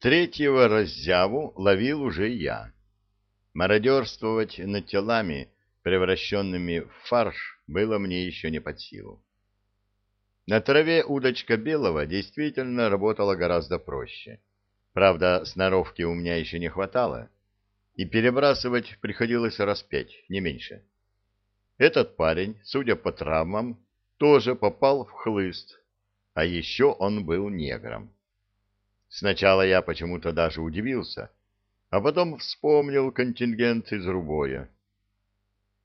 Третьего раззяву ловил уже я. Мародерствовать над телами, превращенными в фарш, было мне еще не под силу. На траве удочка белого действительно работала гораздо проще. Правда, сноровки у меня еще не хватало, и перебрасывать приходилось раз пять, не меньше. Этот парень, судя по травмам, тоже попал в хлыст, а еще он был негром. Сначала я почему-то даже удивился, а потом вспомнил контингент из Рубоя.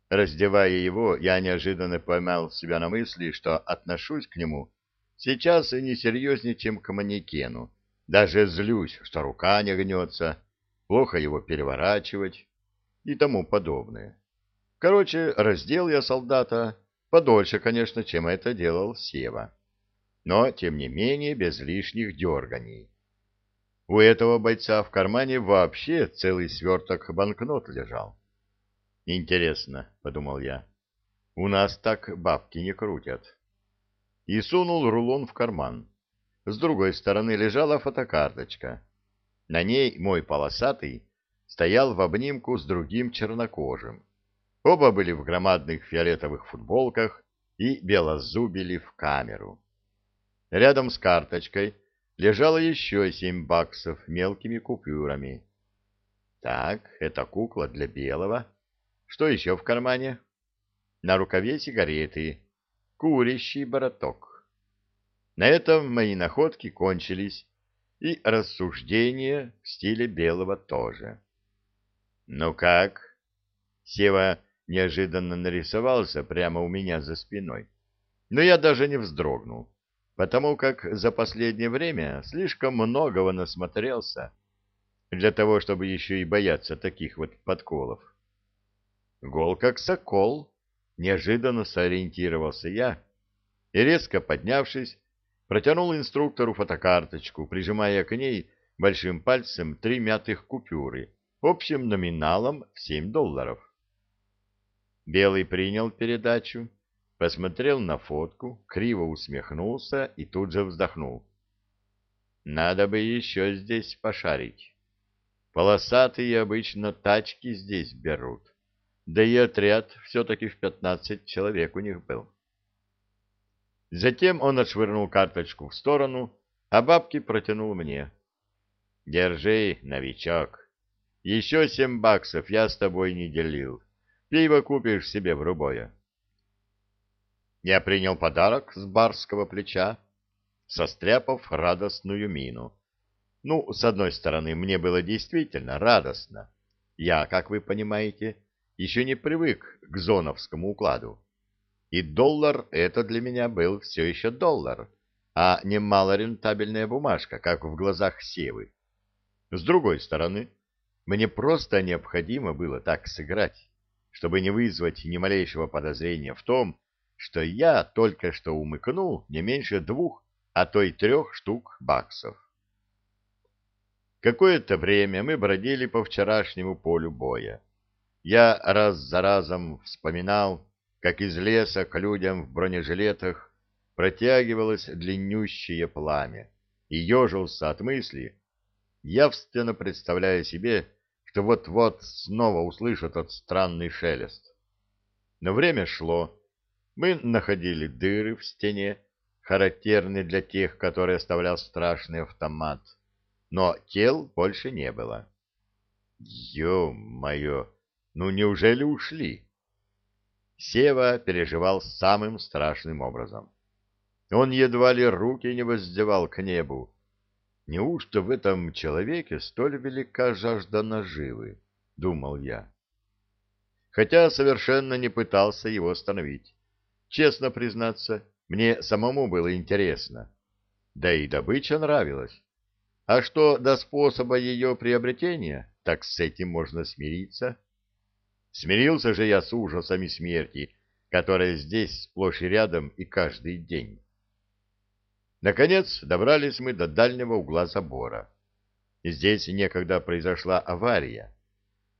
Раздевая его, я неожиданно поймал себя на мысли, что отношусь к нему сейчас и не серьезнее, чем к манекену. Даже злюсь, что рука не гнется, плохо его переворачивать и тому подобное. Короче, раздел я солдата подольше, конечно, чем это делал Сева. Но, тем не менее, без лишних дерганий. У этого бойца в кармане вообще целый сверток банкнот лежал. Интересно, — подумал я, — у нас так бабки не крутят. И сунул рулон в карман. С другой стороны лежала фотокарточка. На ней мой полосатый стоял в обнимку с другим чернокожим. Оба были в громадных фиолетовых футболках и белозубили в камеру. Рядом с карточкой лежало еще семь баксов мелкими купюрами. Так, это кукла для белого. Что еще в кармане? На рукаве сигареты. Курящий бороток. На этом мои находки кончились, и рассуждения в стиле белого тоже. Ну как? Сева неожиданно нарисовался прямо у меня за спиной. Но я даже не вздрогнул, потому как за последнее время слишком многого насмотрелся для того, чтобы еще и бояться таких вот подколов. Гол как сокол, неожиданно сориентировался я и, резко поднявшись, протянул инструктору фотокарточку, прижимая к ней большим пальцем три мятых купюры общим номиналом в семь долларов. Белый принял передачу, посмотрел на фотку, криво усмехнулся и тут же вздохнул. Надо бы еще здесь пошарить. Полосатые обычно тачки здесь берут. Да и отряд все-таки в пятнадцать человек у них был. Затем он отшвырнул карточку в сторону, а бабки протянул мне. «Держи, новичок. Еще семь баксов я с тобой не делил. Пиво купишь себе в рубое. Я принял подарок с барского плеча, состряпав радостную мину. Ну, с одной стороны, мне было действительно радостно. Я, как вы понимаете, еще не привык к зоновскому укладу. И доллар — это для меня был все еще доллар, а не малорентабельная бумажка, как в глазах Севы. С другой стороны, мне просто необходимо было так сыграть чтобы не вызвать ни малейшего подозрения в том, что я только что умыкнул не меньше двух, а то и трех штук баксов. Какое-то время мы бродили по вчерашнему полю боя. Я раз за разом вспоминал, как из леса к людям в бронежилетах протягивалось длиннющее пламя, и ежился от мысли, явственно представляя себе, что вот-вот снова услышу тот странный шелест. Но время шло. Мы находили дыры в стене, характерные для тех, которые оставлял страшный автомат. Но тел больше не было. Ё-моё, ну неужели ушли? Сева переживал самым страшным образом. Он едва ли руки не воздевал к небу, Неужто в этом человеке столь велика жажда наживы? — думал я. Хотя совершенно не пытался его остановить. Честно признаться, мне самому было интересно. Да и добыча нравилась. А что до способа ее приобретения, так с этим можно смириться. Смирился же я с ужасами смерти, которая здесь сплошь и рядом и каждый день. Наконец добрались мы до дальнего угла забора. Здесь некогда произошла авария.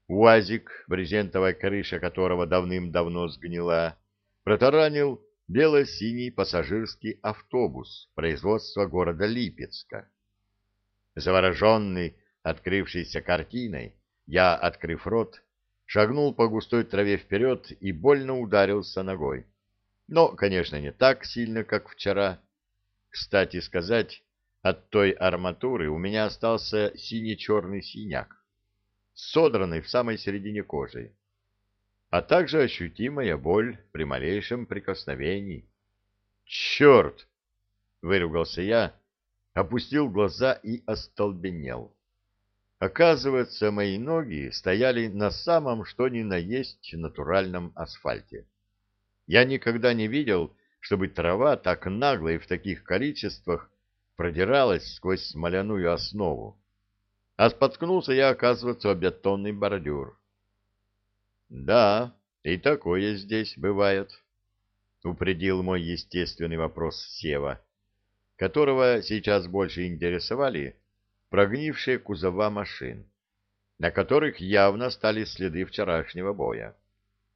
УАЗик, брезентовая крыша которого давным-давно сгнила, протаранил бело-синий пассажирский автобус производства города Липецка. Завороженный открывшейся картиной, я, открыв рот, шагнул по густой траве вперед и больно ударился ногой. Но, конечно, не так сильно, как вчера. Кстати сказать, от той арматуры у меня остался синий-черный синяк, содранный в самой середине кожи, а также ощутимая боль при малейшем прикосновении. «Черт!» — выругался я, опустил глаза и остолбенел. Оказывается, мои ноги стояли на самом что ни на есть натуральном асфальте. Я никогда не видел, чтобы трава так нагло и в таких количествах продиралась сквозь смоляную основу. А споткнулся я, оказывается, о бетонный бордюр. Да, и такое здесь бывает, — упредил мой естественный вопрос Сева, которого сейчас больше интересовали прогнившие кузова машин, на которых явно стали следы вчерашнего боя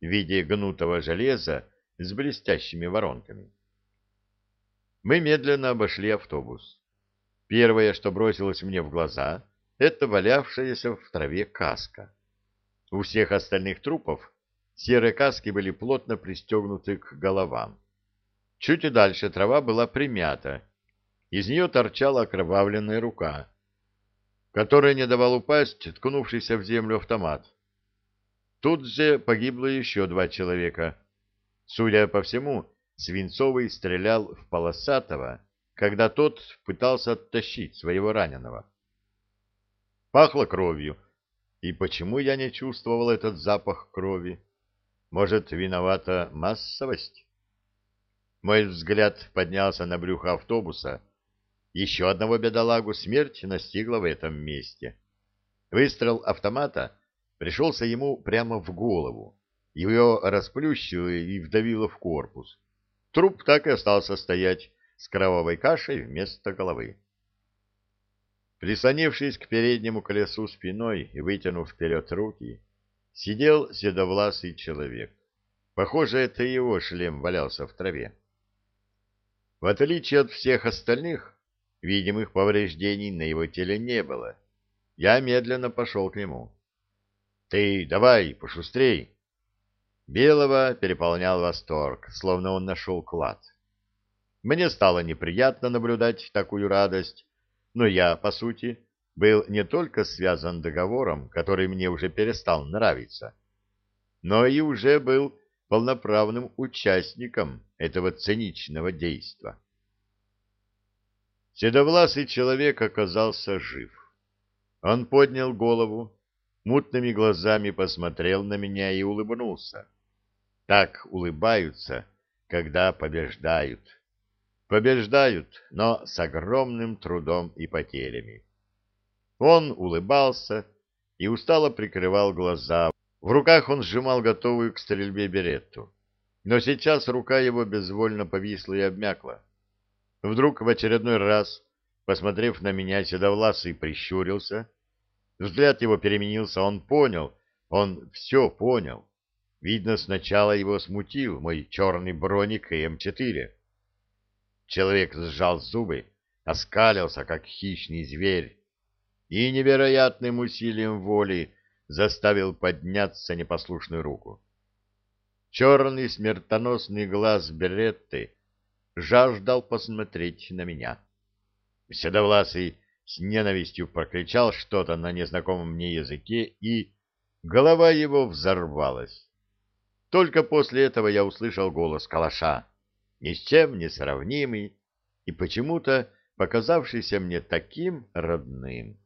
в виде гнутого железа с блестящими воронками. Мы медленно обошли автобус. Первое, что бросилось мне в глаза, это валявшаяся в траве каска. У всех остальных трупов серые каски были плотно пристегнуты к головам. Чуть и дальше трава была примята, из нее торчала окровавленная рука, которая не давал упасть ткнувшийся в землю автомат. Тут же погибло еще два человека. Судя по всему, Свинцовый стрелял в Полосатого, когда тот пытался оттащить своего раненого. Пахло кровью. И почему я не чувствовал этот запах крови? Может, виновата массовость? Мой взгляд поднялся на брюхо автобуса, еще одного бедолагу смерть настигла в этом месте. Выстрел автомата пришелся ему прямо в голову, ее расплющило и вдавило в корпус. Труп так и остался стоять с кровавой кашей вместо головы. Прислонившись к переднему колесу спиной и вытянув вперед руки, сидел седовласый человек. Похоже, это его шлем валялся в траве. В отличие от всех остальных, Видимых повреждений на его теле не было. Я медленно пошел к нему. — Ты давай, пошустрей! Белого переполнял восторг, словно он нашел клад. Мне стало неприятно наблюдать такую радость, но я, по сути, был не только связан договором, который мне уже перестал нравиться, но и уже был полноправным участником этого циничного действа. Седовласый человек оказался жив. Он поднял голову, мутными глазами посмотрел на меня и улыбнулся. Так улыбаются, когда побеждают. Побеждают, но с огромным трудом и потерями. Он улыбался и устало прикрывал глаза. В руках он сжимал готовую к стрельбе беретту. Но сейчас рука его безвольно повисла и обмякла. Вдруг в очередной раз, посмотрев на меня, седовласый прищурился. Взгляд его переменился, он понял, он все понял. Видно, сначала его смутил мой черный броник и М4. Человек сжал зубы, оскалился, как хищный зверь, и невероятным усилием воли заставил подняться непослушную руку. Черный смертоносный глаз Беретты жаждал посмотреть на меня. Седовласый с ненавистью прокричал что-то на незнакомом мне языке, и голова его взорвалась. Только после этого я услышал голос калаша, ни с чем не сравнимый и почему-то показавшийся мне таким родным.